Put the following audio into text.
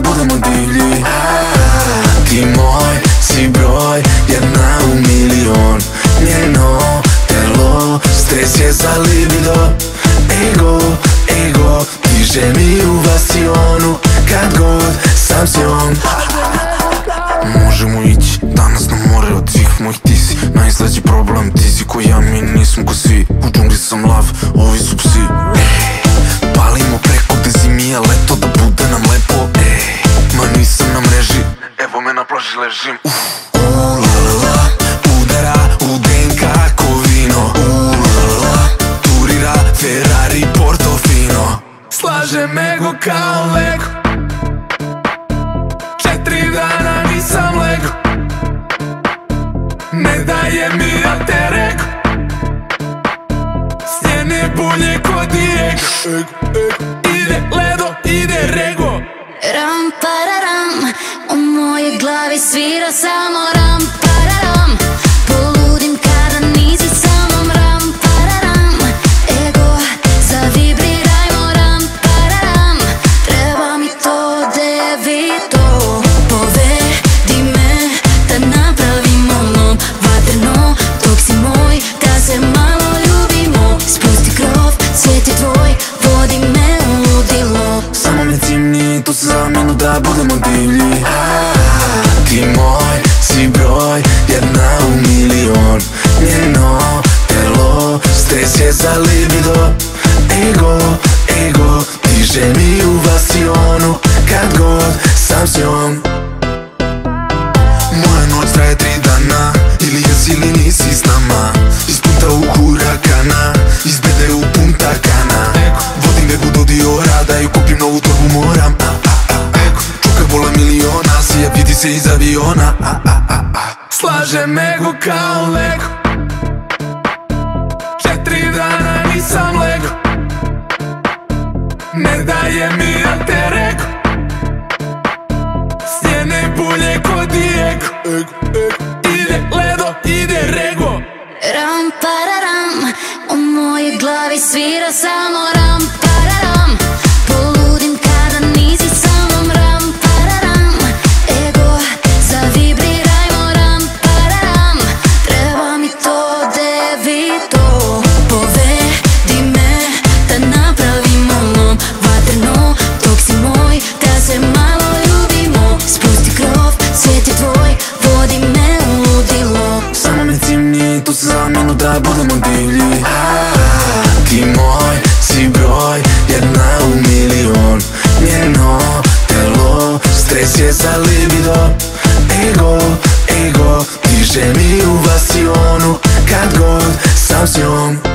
budemo divlji. Ti moj si broj Jedna u milion. Njeno telo Stres je za libido. Ego, ego Diže mi u vasionu. Kad god sam s njom. Možemo ići danas na more od svih mojih ti si Najslađi problem. Ti si ko ja mi nisam ko svi. U džungli sam lav, ovi su plaži ležim Uf, ulala, udara u DNK ko vino. Ulala, turira Ferrari Portofino Slaže me go kao lego. Četiri dana nisam lego. Ne daje mi ja te reko Stjene bulje ko Diego. Ide ledo, ide rego. Ram U mojoj glavi svira samo ram se zamjenu da budemo divlji. Ti moj si broj, jedna u milion. Njeno telo, stres je za libido. Ego, ego, diže mi u vasionu. Kad god sam s njom. Moja noć traje tri dana. Ili jesi ili nisi s nama? Iz punta u hurakana Iz bede u punta kana. Vodim vegu do Diora Da ju kupim novu torbu vidi se iz aviona a, a, a, a. Slaže me go kao lego. Četiri dana nisam lego. Ne daje mi ja te reko. Stjene bulje ko Diego. Ide ledo, ide rego. Ram pararam. U mojoj glavi svira samo ram pararam je za libido Ego, ego, diže mi u vasionu Kad god sam s njom